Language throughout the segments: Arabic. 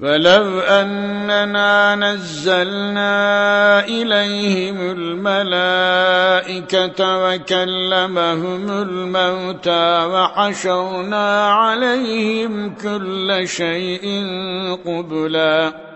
فلو أننا نزلنا إليهم الملائكة وكلمهم الموتى وحشرنا عليهم كل شيء قبلاً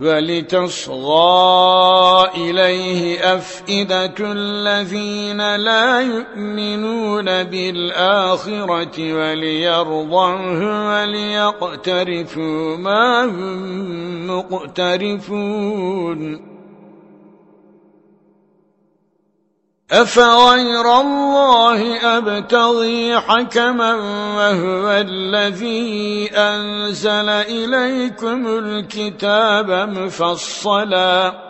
ولتصغى إليه أفئدة الذين لا يؤمنون بالآخرة وليرضوه وليقترفوا ما هم مقترفون أفغير الله أبتغي حكما وهو الذي أنزل إليكم الكتاب مفصلا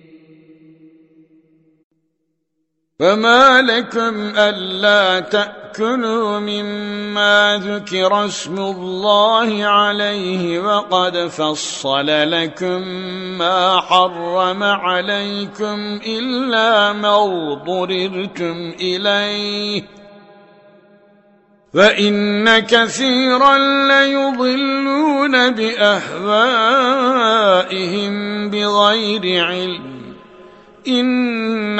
وما لكم ألا تأكلوا مما ذكر اسم الله عليه وقد فصل لكم ما حرم عليكم إلا ما ضررتم إليه وَإِنَّ كَثِيرًا لَيُضِلُّونَ بِأَهْوَائِهِمْ بِغَيْرِ عِلْمٍ إن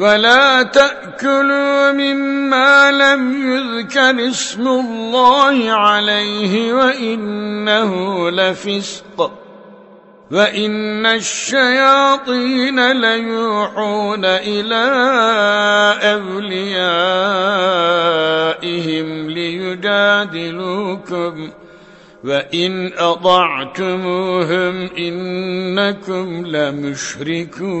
ولا تأكلوا مما لم يذكر اسم الله عليه وإنه لفسق وإن الشياطين ليوحون إلى أوليائهم ليجادلوكم وإن أطعتموهم إنكم لمشركون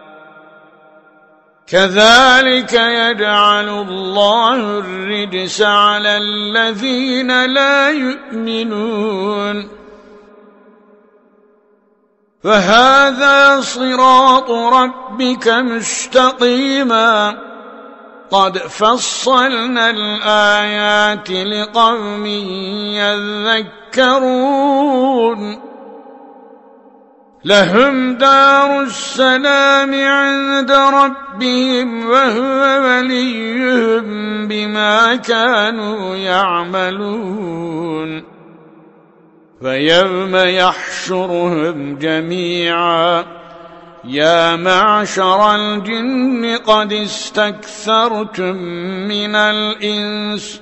كذلك يجعل الله الرجس على الذين لا يؤمنون. فهذا صراط ربك مستقيما. قد فصلنا الآيات لقوم يذكرون. لهم دار السلام عند ربهم وهو وليهم بما كانوا يعملون. فيوم يحشرهم جميعا. يا معشر الجن قد استكثرتم من الإنس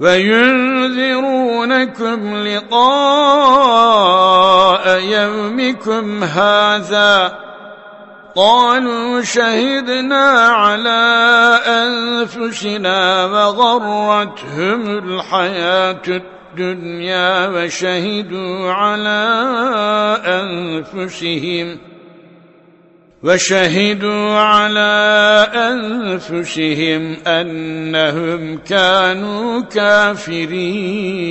وينذرونكم لقاء يومكم هذا. قالوا شهدنا على أنفسنا وغرتهم الحياة الدنيا وشهدوا على أنفسهم. وشهدوا على أنفسهم أنهم كانوا كافرين.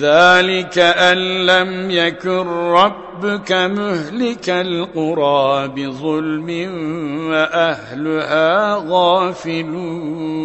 ذلك أن لم يكن ربك مهلك القرى بظلم وأهلها غافلون.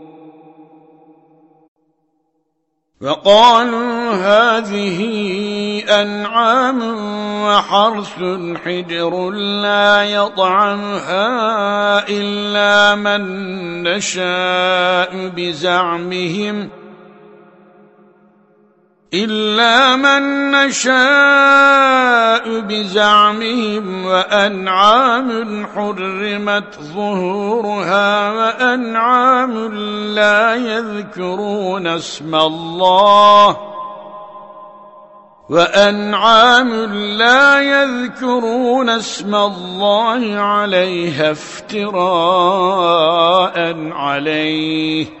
وقالوا هذه أنعام وحرث حجر لا يطعمها إلا من نشاء بزعمهم ۖ إلا من نشاء بزعمهم وأنعام حرمت ظهورها وأنعام لا يذكرون اسم الله وأنعام لا يذكرون اسم الله عليها افتراء عليه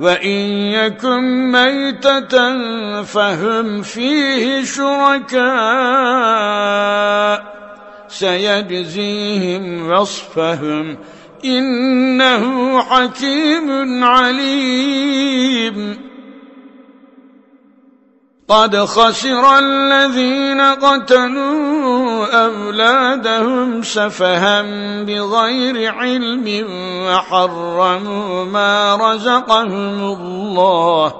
وإن يكن ميتة فهم فيه شركاء سيجزيهم وصفهم إنه حكيم عليم قد خسر الذين قتلوا أولادهم سفها بغير علم وحرموا ما رزقهم الله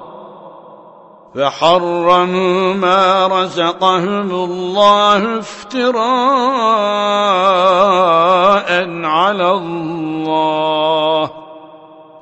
فحرموا ما رزقهم الله افتراء على الله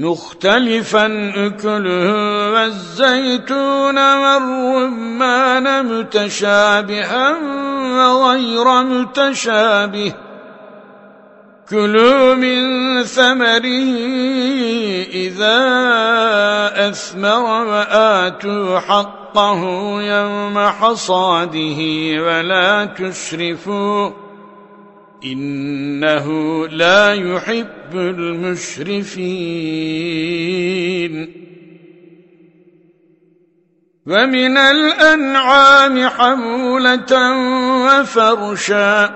مختلفا أكله والزيتون والرمان متشابها وغير متشابه. كلوا من ثمره إذا أثمر وآتوا حقه يوم حصاده ولا تسرفوا إنه لا يحب المشرفين. ومن الأنعام حمولة وفرشا.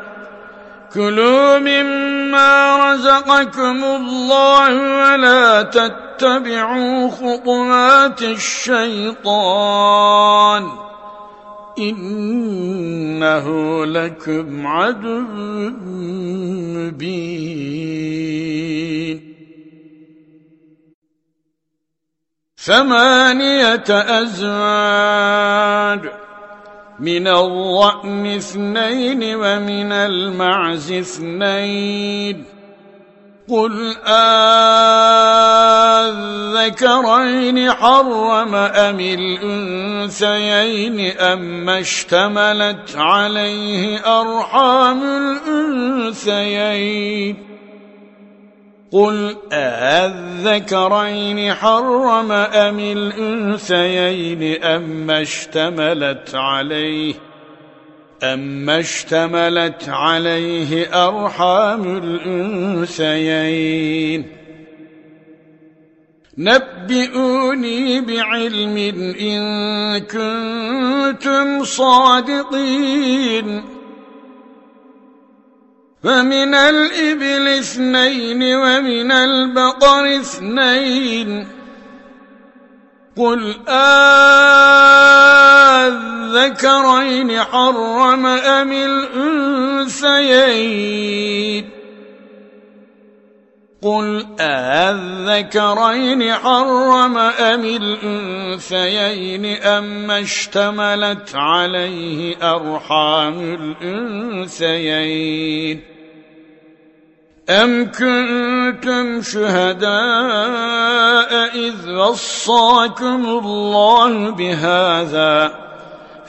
كلوا مما رزقكم الله ولا تتبعوا خطوات الشيطان. إنه لكم عدو مبين. ثمانية أزواج من الضأن اثنين ومن المعز اثنين. قل آذكرين حرم أم الأنثيين أم اشتملت عليه أرحام الأنثيين قل أذكرين حرم أم الأنثيين أما اشتملت عليه أما اشتملت عليه أرحام الأنثيين نبئوني بعلم إن كنتم صادقين فمن الإبل اثنين ومن البقر اثنين قل آذكرين حرم أم الأنثيين قل آذكرين حرم أم الأنثيين أم اشتملت عليه أرحام الأنثيين أم كنتم شهداء إذ وصاكم الله بهذا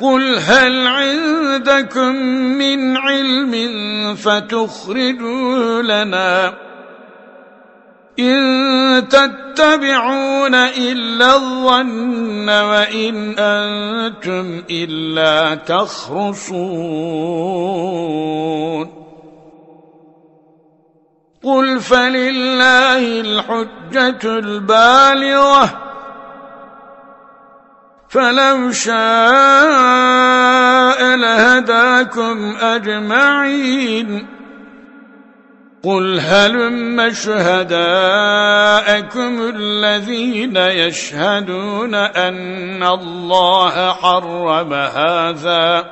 قل هل عندكم من علم فتخرجوا لنا إن تتبعون إلا الظن وإن أنتم إلا تخرصون قل فلله الحجة البالغة فلو شاء لهداكم أجمعين. قل هلم شهداءكم الذين يشهدون أن الله حرم هذا؟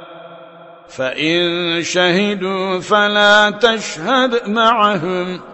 فإن شهدوا فلا تشهد معهم.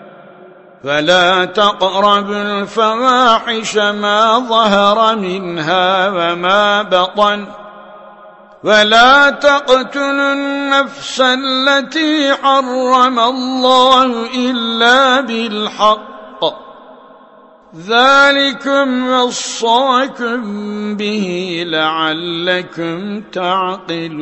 فلا تقربوا الفواحش ما ظهر منها وما بطن. ولا تقتلوا النفس التي حرم الله إلا بالحق. ذلكم وصاكم به لعلكم تعقلون.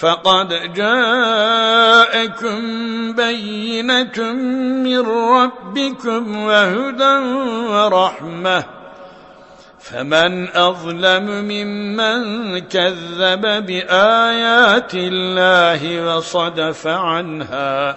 فقد جاءكم بينة من ربكم وهدى ورحمة. فمن أظلم ممن كذب بآيات الله وصدف عنها.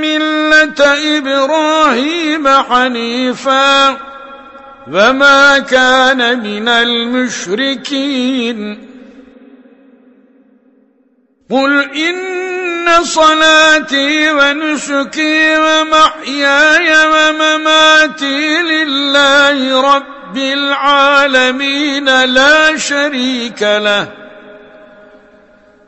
ملة إبراهيم حنيفا وما كان من المشركين قل إن صلاتي ونسكي ومحياي ومماتي لله رب العالمين لا شريك له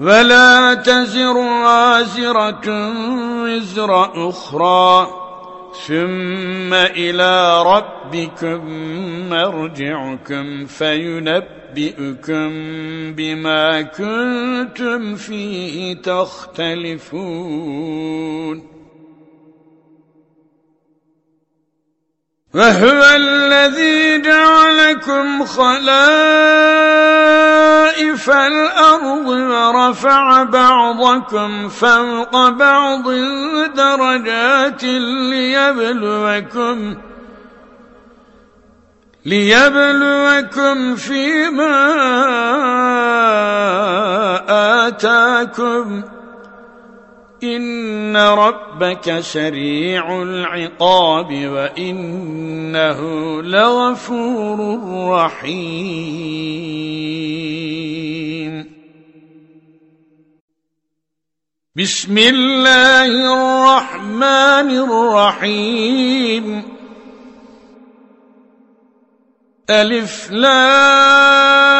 ولا تزر وازرة وزر أخرى. ثم إلى ربكم مرجعكم فينبئكم بما كنتم فيه تختلفون. وهو الذي جعلكم خلائف الأرض ورفع بعضكم فوق بعض درجات ليبلوكم ليبلوكم فيما آتاكم إن ربك سريع العقاب وإنه لغفور رحيم. بسم الله الرحمن الرحيم. ألف لام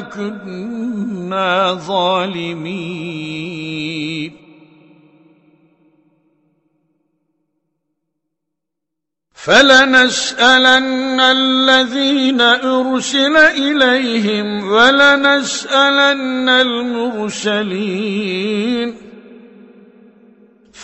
كنا ظالمين. فلنسألن الذين أرسل إليهم ولنسألن المرسلين.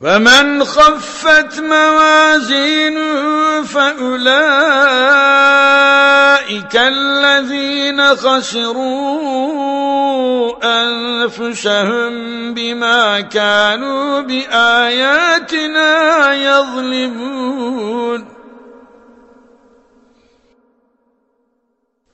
ومن خفت موازينه فأولئك الذين خسروا أنفسهم بما كانوا بآياتنا يظلمون.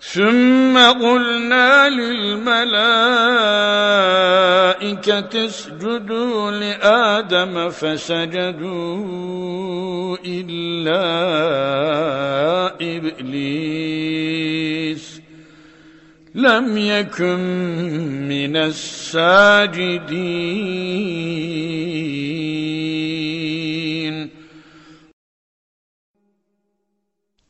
ثم قلنا للملائكة اسجدوا لآدم فسجدوا إلا إبليس. لم يكن من الساجدين.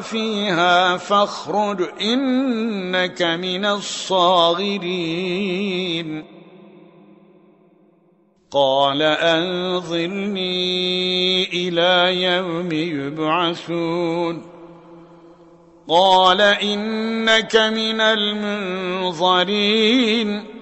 فيها فاخرج إنك من الصاغرين. قال أنظرني إلى يوم يبعثون. قال إنك من المنظرين.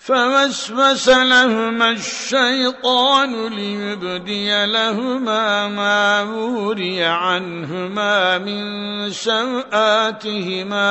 فوسوس لهما الشيطان ليبدي لهما ما وري عنهما من سوآتهما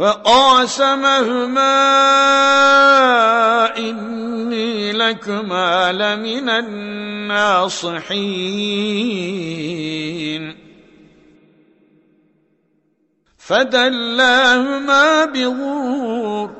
وقاسمهما إني لكما لمن الناصحين. فدلاهما بغرور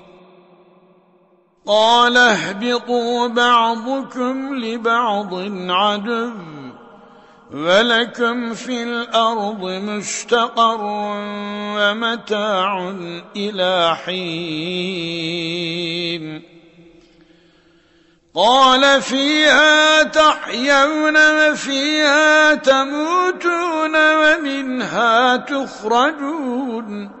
قال اهبطوا بعضكم لبعض عدو ولكم في الأرض مستقر ومتاع إلى حين. قال فيها تحيون وفيها تموتون ومنها تخرجون.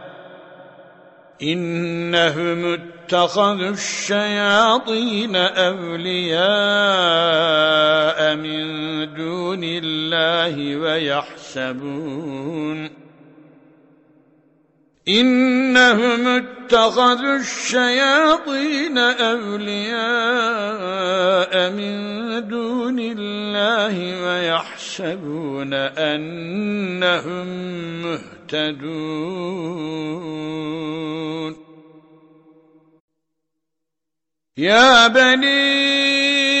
إنهم اتخذوا الشياطين أولياء من دون الله ويحسبون إنهم اتخذوا الشياطين أولياء من دون الله ويحسبون أنهم مهتدون. يا بني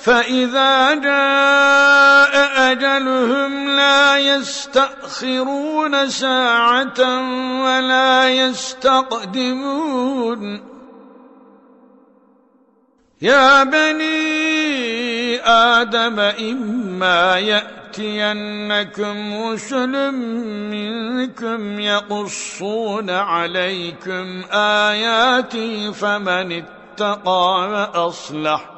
فإذا جاء أجلهم لا يستأخرون ساعة ولا يستقدمون. يا بني آدم إما يأتينكم رسل منكم يقصون عليكم آياتي فمن اتقى وأصلح.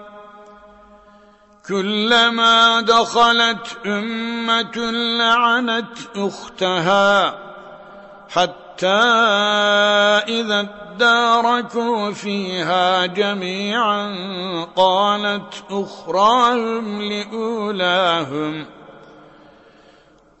كلما دخلت أمة لعنت أختها حتى إذا اداركوا فيها جميعا قالت أخراهم لأولاهم.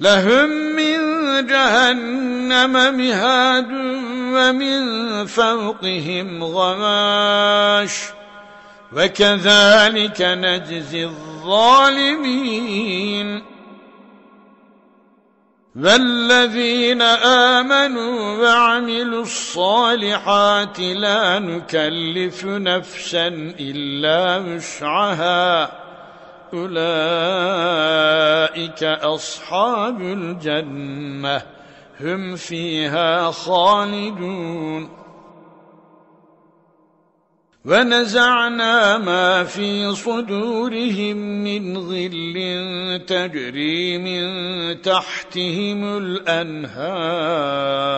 لهم من جهنم مهاد ومن فوقهم غواش وكذلك نجزي الظالمين والذين آمنوا وعملوا الصالحات لا نكلف نفسا إلا وسعها أولئك أصحاب الجنة هم فيها خالدون. ونزعنا ما في صدورهم من غل تجري من تحتهم الأنهار.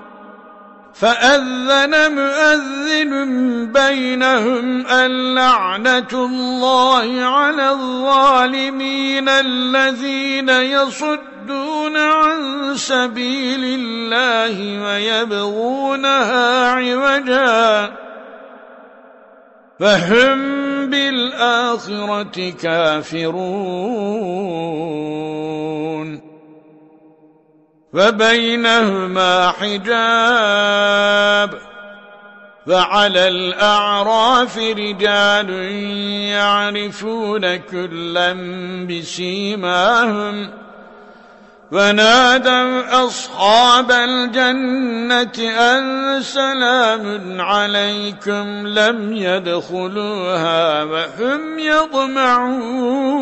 فَأَذَّنَ مُؤَذِّنٌ بَيْنَهُمْ اللَّعْنَةُ اللَّهِ عَلَى الظَّالِمِينَ الَّذِينَ يَصُدُّونَ عَن سَبِيلِ اللَّهِ وَيَبْغُونَهَا عِوَجًا. فهم بالآخرة كافرون. وبينهما حجاب فعلى الأعراف رجال يعرفون كلا بسيماهم ونادوا أصحاب الجنة أن سلام عليكم لم يدخلوها وهم يطمعون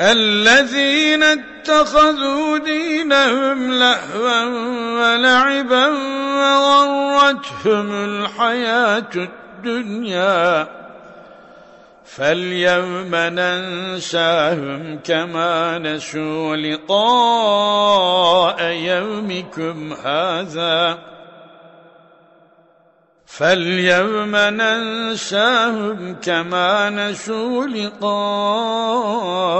الذين اتخذوا دينهم لهوا ولعبا وغرتهم الحياة الدنيا. فاليوم ننساهم كما نسوا لقاء يومكم هذا. فاليوم ننساهم كما نسوا لقاء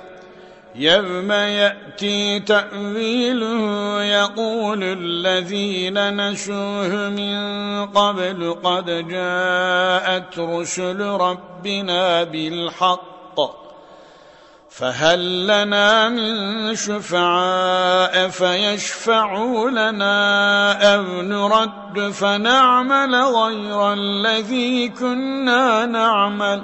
يوم يأتي تأويله يقول الذين نشوه من قبل قد جاءت رسل ربنا بالحق فهل لنا من شفعاء فيشفعوا لنا أو نرد فنعمل غير الذي كنا نعمل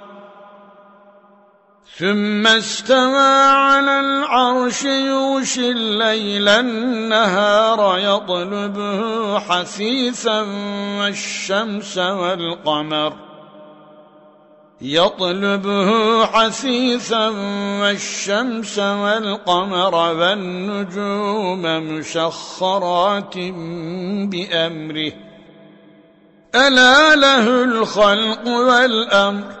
ثم استوى على العرش يوشي الليل النهار يطلبه حثيثا والشمس والقمر. يطلبه حثيثا والشمس والقمر والنجوم مسخرات بأمره. ألا له الخلق والأمر؟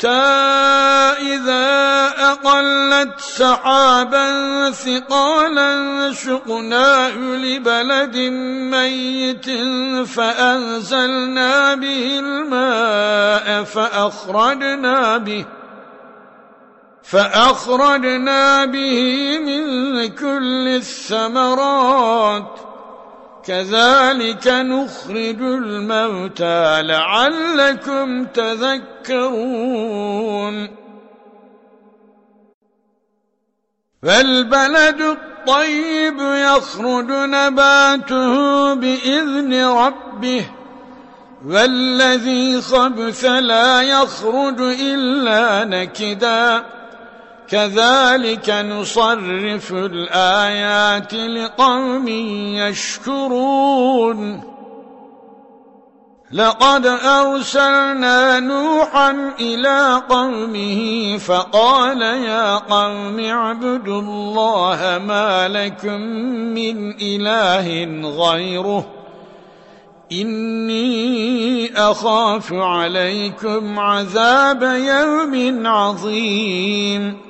حتى إذا أقلت سحابا ثقالا سقناه لبلد ميت فأنزلنا به الماء فأخرجنا به فأخرجنا به من كل الثمرات كذلك نخرج الموتى لعلكم تذكرون. فالبلد الطيب يخرج نباته بإذن ربه والذي خبث لا يخرج إلا نكداً. كذلك نصرف الآيات لقوم يشكرون. لقد أرسلنا نوحا إلى قومه فقال يا قوم اعبدوا الله ما لكم من إله غيره. إني أخاف عليكم عذاب يوم عظيم.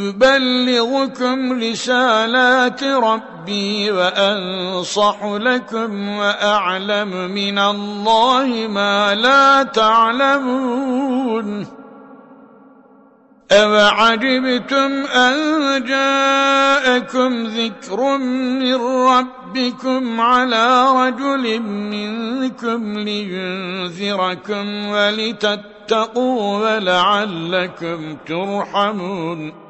أبلغكم رسالات ربي وأنصح لكم وأعلم من الله ما لا تعلمون أوعجبتم أن جاءكم ذكر من ربكم على رجل منكم لينذركم ولتتقوا ولعلكم ترحمون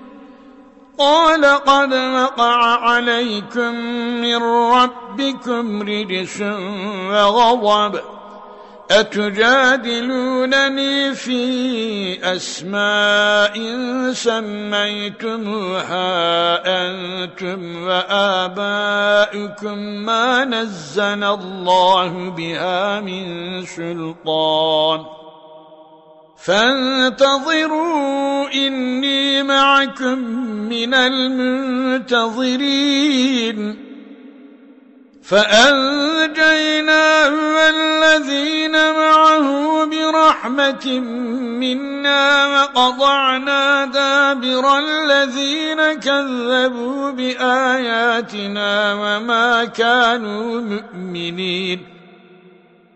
قال قد وقع عليكم من ربكم رجس وغضب. أتجادلونني في أسماء سميتموها أنتم وآباؤكم ما نزل الله بها من سلطان. فانتظروا إني معكم من المنتظرين. فأنجيناه والذين معه برحمة منا وقضعنا دابر الذين كذبوا بآياتنا وما كانوا مؤمنين.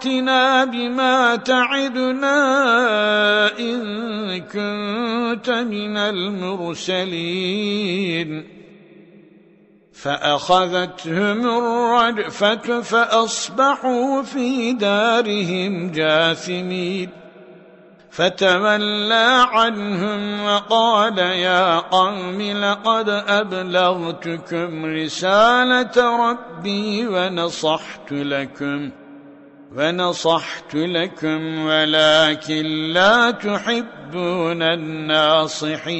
فأتنا بما تعدنا إن كنت من المرسلين. فأخذتهم الرجفة فأصبحوا في دارهم جاثمين. فتولى عنهم وقال يا قوم لقد أبلغتكم رسالة ربي ونصحت لكم. ونصحت لكم ولكن لا تحبون الناصحين.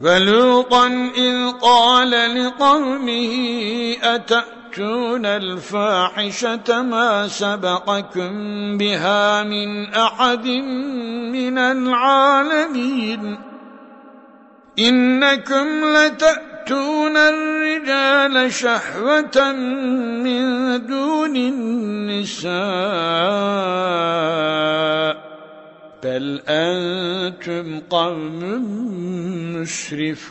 ولوطا إذ قال لقومه أتأتون الفاحشة ما سبقكم بها من أحد من العالمين؟ إنكم لتأتون تأتون الرجال شهوة من دون النساء بل أنتم قوم مسرفون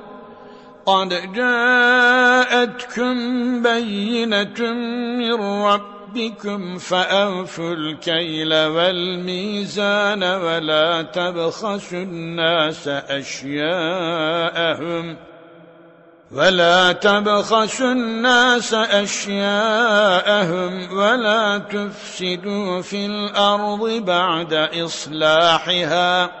قد جاءتكم بينة من ربكم فأوفوا الكيل والميزان ولا تبخسوا الناس أشياءهم ولا تبخسوا الناس أشياءهم ولا تفسدوا في الأرض بعد إصلاحها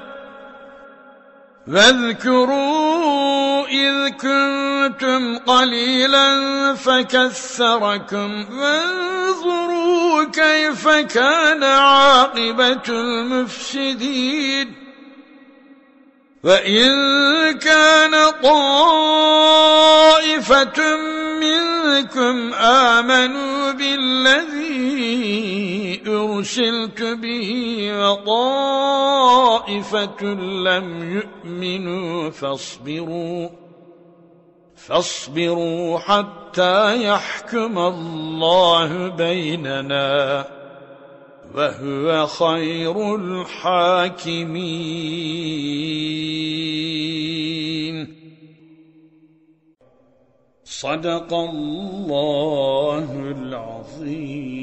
واذكروا إذ كنتم قليلا فكثركم وانظروا كيف كان عاقبة المفسدين. وإن كان طائفة منكم آمنوا بالذي أرسلت به وطائفة لم يؤمنوا فاصبروا فاصبروا حتى يحكم الله بيننا وهو خير الحاكمين. صدق الله العظيم.